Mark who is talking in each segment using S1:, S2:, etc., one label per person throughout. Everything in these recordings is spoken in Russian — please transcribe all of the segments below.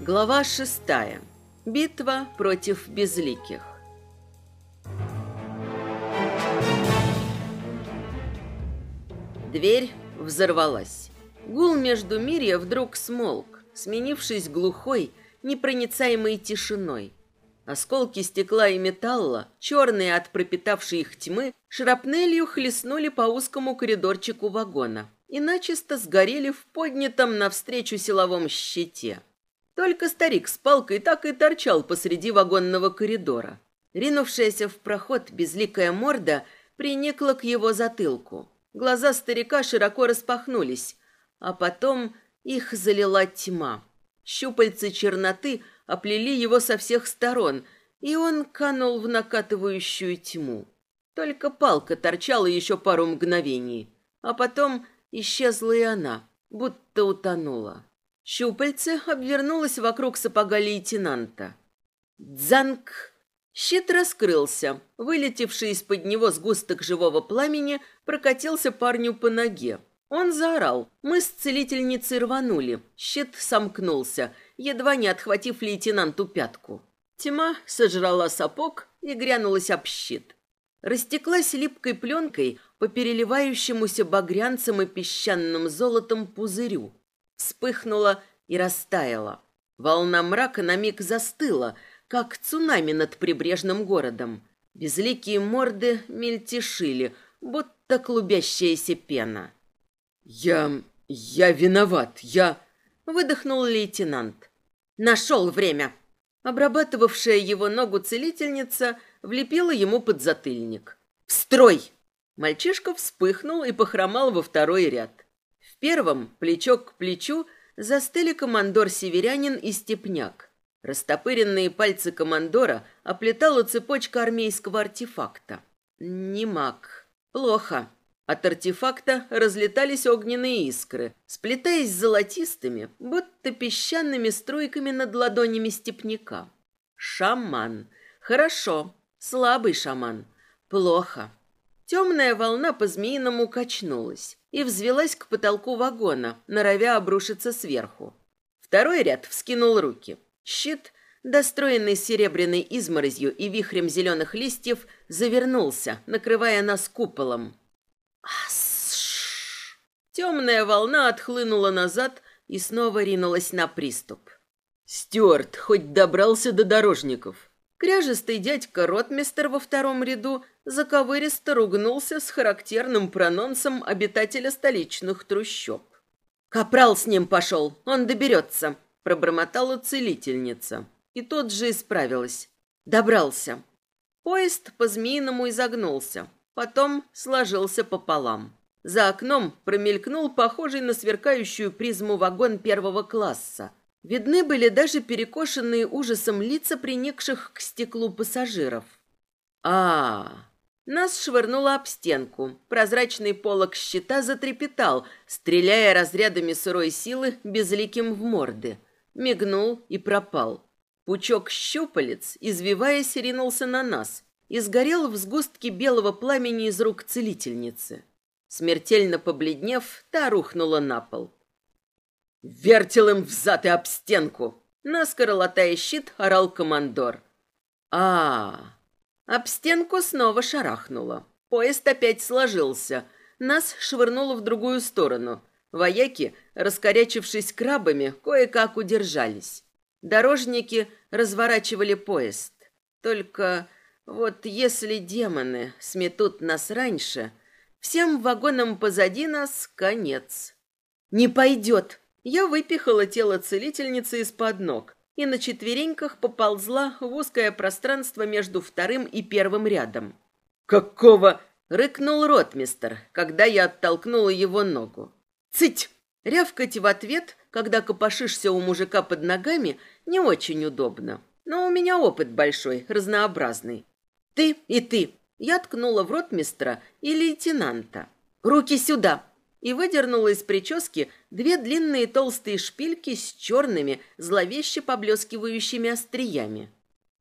S1: Глава 6. Битва против безликих. Дверь взорвалась. Гул между мирья вдруг смолк, сменившись глухой, непроницаемой тишиной. Осколки стекла и металла, черные от пропитавшей их тьмы, шрапнелью хлестнули по узкому коридорчику вагона и начисто сгорели в поднятом навстречу силовом щите. Только старик с палкой так и торчал посреди вагонного коридора. Ринувшаяся в проход безликая морда приникла к его затылку. Глаза старика широко распахнулись, а потом их залила тьма. Щупальцы черноты оплели его со всех сторон, и он канул в накатывающую тьму. Только палка торчала еще пару мгновений, а потом исчезла и она, будто утонула. Щупальце обвернулось вокруг сапога лейтенанта. Дзанг! Щит раскрылся. Вылетевший из-под него сгусток живого пламени прокатился парню по ноге. Он заорал. Мы с целительницей рванули. Щит сомкнулся, едва не отхватив лейтенанту пятку. Тьма сожрала сапог и грянулась об щит. Растеклась липкой пленкой по переливающемуся багрянцем и песчаным золотом пузырю – вспыхнула и растаяла. Волна мрака на миг застыла, как цунами над прибрежным городом. Безликие морды мельтешили, будто клубящаяся пена. «Я... я виноват, я...» — выдохнул лейтенант. «Нашел время!» Обрабатывавшая его ногу целительница влепила ему подзатыльник. «В строй!» Мальчишка вспыхнул и похромал во второй ряд первом, плечо к плечу, застыли командор-северянин и степняк. Растопыренные пальцы командора оплетала цепочка армейского артефакта. Не маг. Плохо. От артефакта разлетались огненные искры, сплетаясь золотистыми, будто песчаными струйками над ладонями степняка. Шаман. Хорошо. Слабый шаман. Плохо. Темная волна по-змеиному качнулась и взвелась к потолку вагона, норовя обрушиться сверху. Второй ряд вскинул руки. Щит, достроенный серебряной изморозью и вихрем зеленых листьев, завернулся, накрывая нас куполом. Ас! Темная волна отхлынула назад и снова ринулась на приступ. Стюарт хоть добрался до дорожников. Кряжистый дядька-ротмистер во втором ряду заковыристо ругнулся с характерным прононсом обитателя столичных трущоб. «Капрал с ним пошел, он доберется», — пробормотала целительница. И тот же исправилась. Добрался. Поезд по-змеиному изогнулся, потом сложился пополам. За окном промелькнул похожий на сверкающую призму вагон первого класса. Видны были даже перекошенные ужасом лица приникших к стеклу пассажиров. «А-а-а!» Нас швырнуло об стенку. Прозрачный полог щита затрепетал, стреляя разрядами сырой силы безликим в морды. Мигнул и пропал. Пучок щупалец, извиваясь, ринулся на нас и сгорел в сгустке белого пламени из рук целительницы. Смертельно побледнев, та рухнула на пол. «Вертел им взад и об стенку!» Наскоро латая щит, орал командор. а, -а, -а об стенку снова шарахнуло. Поезд опять сложился. Нас швырнуло в другую сторону. Вояки, раскорячившись крабами, кое-как удержались. Дорожники разворачивали поезд. Только вот если демоны сметут нас раньше, всем вагонам позади нас конец. «Не пойдет!» Я выпихала тело целительницы из-под ног, и на четвереньках поползла в узкое пространство между вторым и первым рядом. «Какого?» — рыкнул ротмистер, когда я оттолкнула его ногу. «Цыть!» — рявкать в ответ, когда копошишься у мужика под ногами, не очень удобно. Но у меня опыт большой, разнообразный. «Ты и ты!» — я ткнула в ротмистра и лейтенанта. «Руки сюда!» и выдернула из прически две длинные толстые шпильки с черными, зловеще поблескивающими остриями.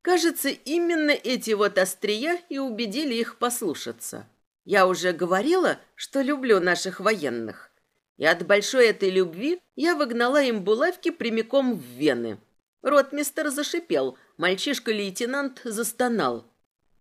S1: Кажется, именно эти вот острия и убедили их послушаться. Я уже говорила, что люблю наших военных. И от большой этой любви я выгнала им булавки прямиком в вены. Ротмистер зашипел, мальчишка-лейтенант застонал.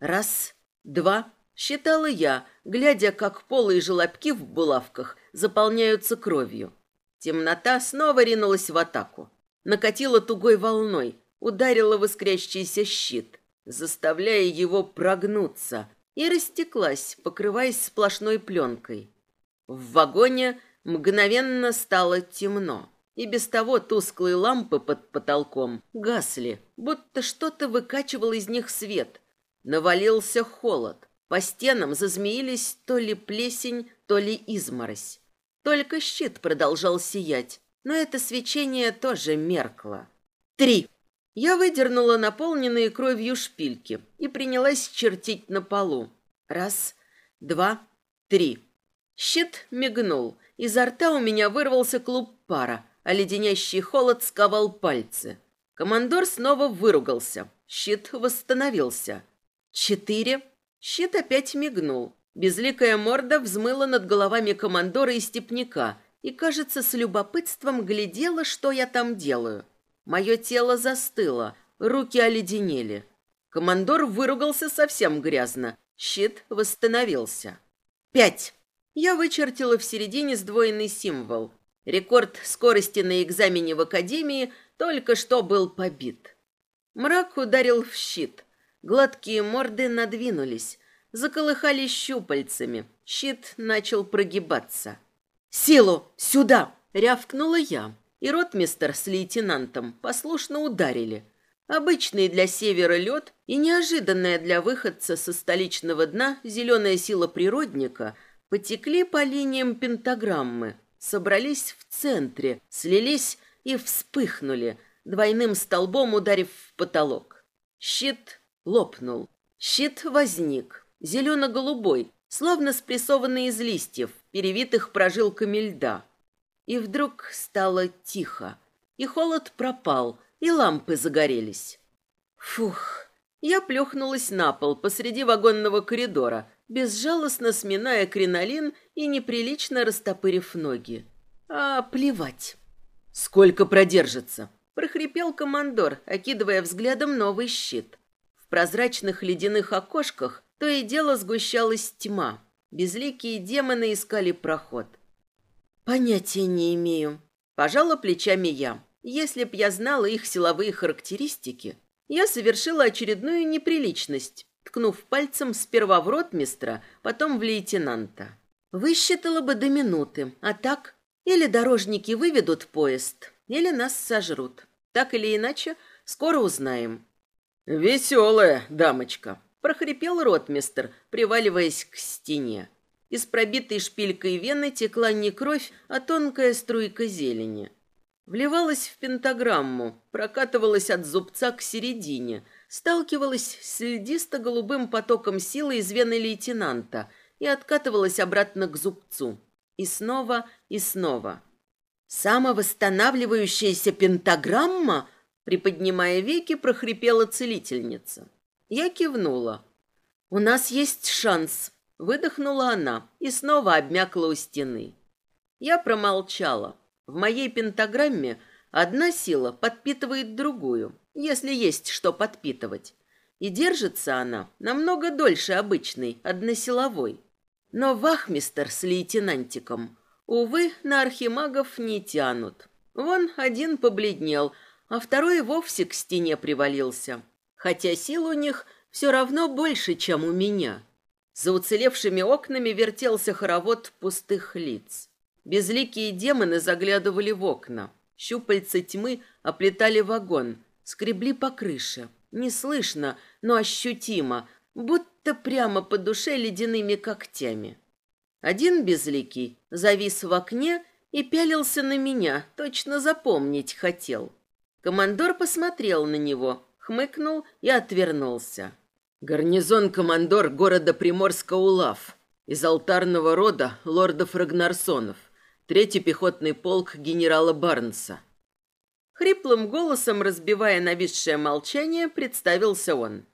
S1: Раз, два, Считала я, глядя, как полые желобки в булавках заполняются кровью. Темнота снова ринулась в атаку. Накатила тугой волной, ударила в искрящийся щит, заставляя его прогнуться, и растеклась, покрываясь сплошной пленкой. В вагоне мгновенно стало темно, и без того тусклые лампы под потолком гасли, будто что-то выкачивало из них свет. Навалился холод, по стенам зазмеились то ли плесень, то ли изморось. Только щит продолжал сиять, но это свечение тоже меркло. Три. Я выдернула наполненные кровью шпильки и принялась чертить на полу. Раз, два, три. Щит мигнул. Изо рта у меня вырвался клуб пара, а леденящий холод сковал пальцы. Командор снова выругался. Щит восстановился. Четыре, Щит опять мигнул. Безликая морда взмыла над головами командора и степняка и, кажется, с любопытством глядела, что я там делаю. Мое тело застыло, руки оледенели. Командор выругался совсем грязно. Щит восстановился. Пять. Я вычертила в середине сдвоенный символ. Рекорд скорости на экзамене в академии только что был побит. Мрак ударил в щит – Гладкие морды надвинулись, заколыхались щупальцами. Щит начал прогибаться. «Силу! Сюда!» — рявкнула я. И ротмистер с лейтенантом послушно ударили. Обычный для севера лед и неожиданная для выходца со столичного дна зеленая сила природника потекли по линиям пентаграммы, собрались в центре, слились и вспыхнули, двойным столбом ударив в потолок. Щит лопнул. Щит возник, зелено-голубой, словно спрессованный из листьев, перевитых прожилками льда. И вдруг стало тихо, и холод пропал, и лампы загорелись. Фух, я плюхнулась на пол посреди вагонного коридора, безжалостно сминая кринолин и неприлично растопырив ноги. А плевать. Сколько продержится? прохрипел командор, окидывая взглядом новый щит прозрачных ледяных окошках то и дело сгущалась тьма. Безликие демоны искали проход. «Понятия не имею». Пожала плечами я. Если б я знала их силовые характеристики, я совершила очередную неприличность, ткнув пальцем сперва в ротмистра, потом в лейтенанта. Высчитала бы до минуты, а так или дорожники выведут поезд, или нас сожрут. Так или иначе, скоро узнаем. «Веселая дамочка», — прохрипел ротмистер, приваливаясь к стене. Из пробитой шпилькой вены текла не кровь, а тонкая струйка зелени. Вливалась в пентаграмму, прокатывалась от зубца к середине, сталкивалась с льдисто-голубым потоком силы из вены лейтенанта и откатывалась обратно к зубцу. И снова, и снова. «Самовосстанавливающаяся пентаграмма?» Приподнимая веки, прохрипела целительница. Я кивнула. «У нас есть шанс», — выдохнула она и снова обмякла у стены. Я промолчала. В моей пентаграмме одна сила подпитывает другую, если есть что подпитывать. И держится она намного дольше обычной, односиловой. Но вахмистер с лейтенантиком, увы, на архимагов не тянут. Вон один побледнел — а второй вовсе к стене привалился, хотя сил у них все равно больше, чем у меня. За уцелевшими окнами вертелся хоровод пустых лиц. Безликие демоны заглядывали в окна. Щупальца тьмы оплетали вагон, скребли по крыше. Не слышно, но ощутимо, будто прямо по душе ледяными когтями. Один безликий завис в окне и пялился на меня, точно запомнить хотел. Командор посмотрел на него, хмыкнул и отвернулся. Гарнизон командор города Приморска-Улав из алтарного рода лордов Рагнарсонов, третий пехотный полк генерала Барнса. Хриплым голосом, разбивая нависшее молчание, представился он.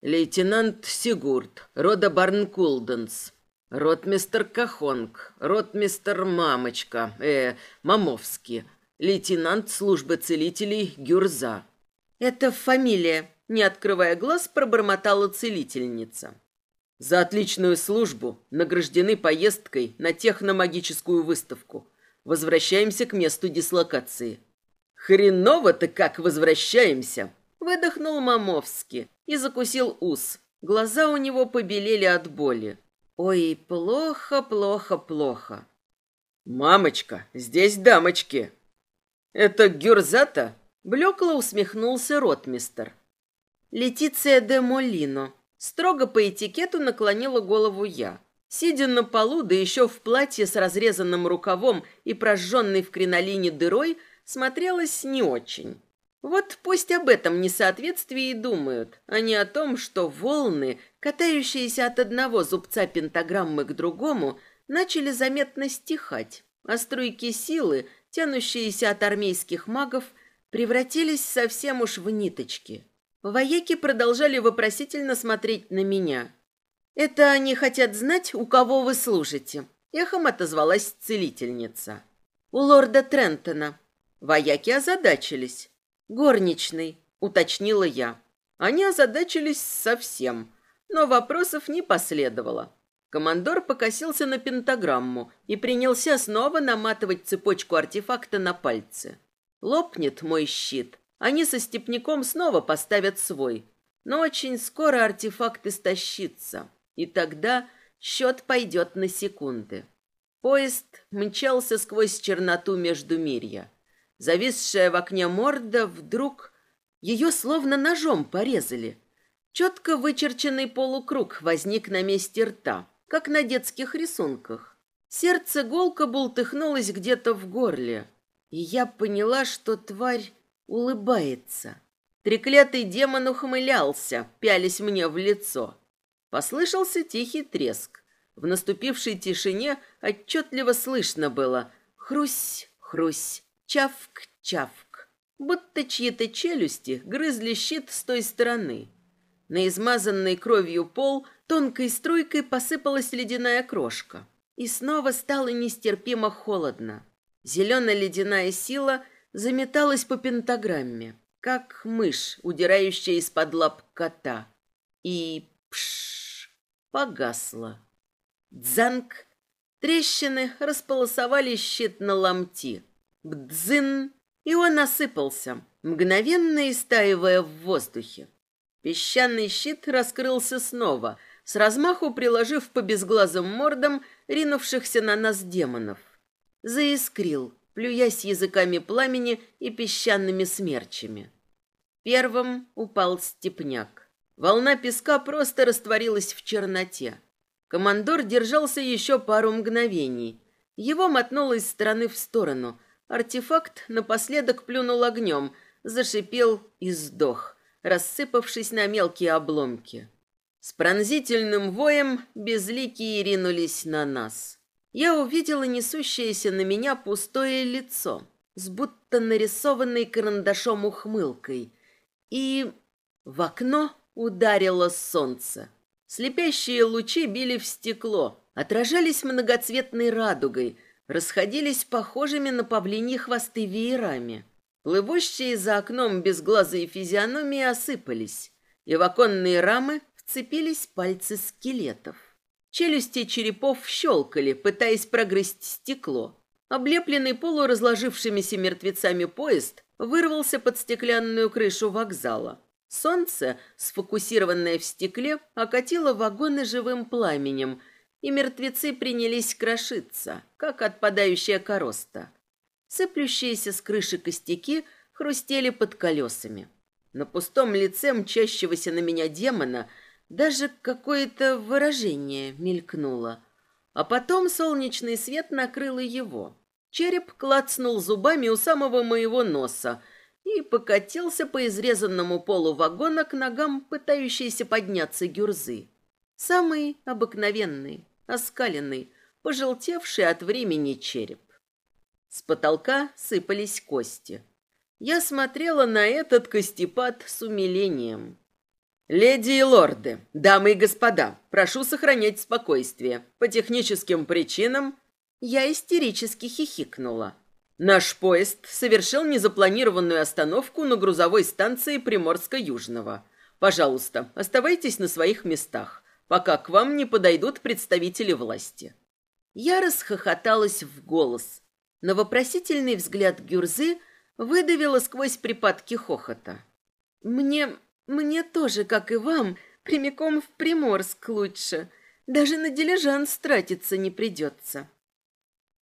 S1: Лейтенант Сигурд, рода Барнкулденс, ротмистер Кахонг, ротмистер Мамочка, э, Мамовский, Лейтенант службы целителей Гюрза. «Это фамилия», — не открывая глаз, пробормотала целительница. «За отличную службу награждены поездкой на техномагическую выставку. Возвращаемся к месту дислокации». «Хреново-то как возвращаемся!» — выдохнул Мамовский и закусил ус. Глаза у него побелели от боли. «Ой, плохо, плохо, плохо!» «Мамочка, здесь дамочки!» Это Гюрзата? Блекло усмехнулся ротмистер. Летиция де Молино. Строго по этикету наклонила голову я. Сидя на полу, да еще в платье с разрезанным рукавом и прожженной в кринолине дырой, смотрелась не очень. Вот пусть об этом несоответствии и думают, а не о том, что волны, катающиеся от одного зубца пентаграммы к другому, начали заметно стихать, а струйки силы тянущиеся от армейских магов, превратились совсем уж в ниточки. Вояки продолжали вопросительно смотреть на меня. «Это они хотят знать, у кого вы служите», — эхом отозвалась целительница. «У лорда Трентона». Вояки озадачились. «Горничный», — уточнила я. Они озадачились совсем, но вопросов не последовало. Командор покосился на пентаграмму и принялся снова наматывать цепочку артефакта на пальцы. Лопнет мой щит. Они со степняком снова поставят свой. Но очень скоро артефакт истощится. И тогда счет пойдет на секунды. Поезд мчался сквозь черноту между мирья. Зависшая в окне морда вдруг... Ее словно ножом порезали. Четко вычерченный полукруг возник на месте рта как на детских рисунках. Сердце голка бултыхнулось где-то в горле, и я поняла, что тварь улыбается. Треклятый демон ухмылялся, пялись мне в лицо. Послышался тихий треск. В наступившей тишине отчетливо слышно было «хрусь, хрусь, чавк, чавк», будто чьи-то челюсти грызли щит с той стороны. На измазанный кровью пол тонкой струйкой посыпалась ледяная крошка. И снова стало нестерпимо холодно. Зеленая ледяная сила заметалась по пентаграмме, как мышь, удирающая из-под лап кота. И пш погасла. Дзанг! Трещины располосовали щит на ломти. Бдзин! И он осыпался, мгновенно истаивая в воздухе. Песчаный щит раскрылся снова, с размаху приложив по безглазым мордам ринувшихся на нас демонов. Заискрил, плюясь языками пламени и песчаными смерчами. Первым упал степняк. Волна песка просто растворилась в черноте. Командор держался еще пару мгновений. Его мотнуло из стороны в сторону. Артефакт напоследок плюнул огнем, зашипел и сдох рассыпавшись на мелкие обломки. С пронзительным воем безликие ринулись на нас. Я увидела несущееся на меня пустое лицо с будто нарисованной карандашом ухмылкой. И в окно ударило солнце. Слепящие лучи били в стекло, отражались многоцветной радугой, расходились похожими на павлиньи хвосты веерами. Плывущие за окном безглазые физиономии осыпались, и в оконные рамы вцепились пальцы скелетов. Челюсти черепов щелкали, пытаясь прогрызть стекло. Облепленный полуразложившимися мертвецами поезд вырвался под стеклянную крышу вокзала. Солнце, сфокусированное в стекле, окатило вагоны живым пламенем, и мертвецы принялись крошиться, как отпадающая короста. Сыплющиеся с крыши костяки хрустели под колесами. На пустом лице мчащегося на меня демона даже какое-то выражение мелькнуло. А потом солнечный свет накрыл его. Череп клацнул зубами у самого моего носа и покатился по изрезанному полу вагона к ногам пытающейся подняться гюрзы. Самый обыкновенный, оскаленный, пожелтевший от времени череп. С потолка сыпались кости. Я смотрела на этот костепад с умилением. «Леди и лорды, дамы и господа, прошу сохранять спокойствие. По техническим причинам...» Я истерически хихикнула. Наш поезд совершил незапланированную остановку на грузовой станции Приморско-Южного. Пожалуйста, оставайтесь на своих местах, пока к вам не подойдут представители власти. Я расхохоталась в голос – на вопросительный взгляд Гюрзы выдавила сквозь припадки хохота. «Мне... мне тоже, как и вам, прямиком в Приморск лучше. Даже на дилижан стратиться не придется».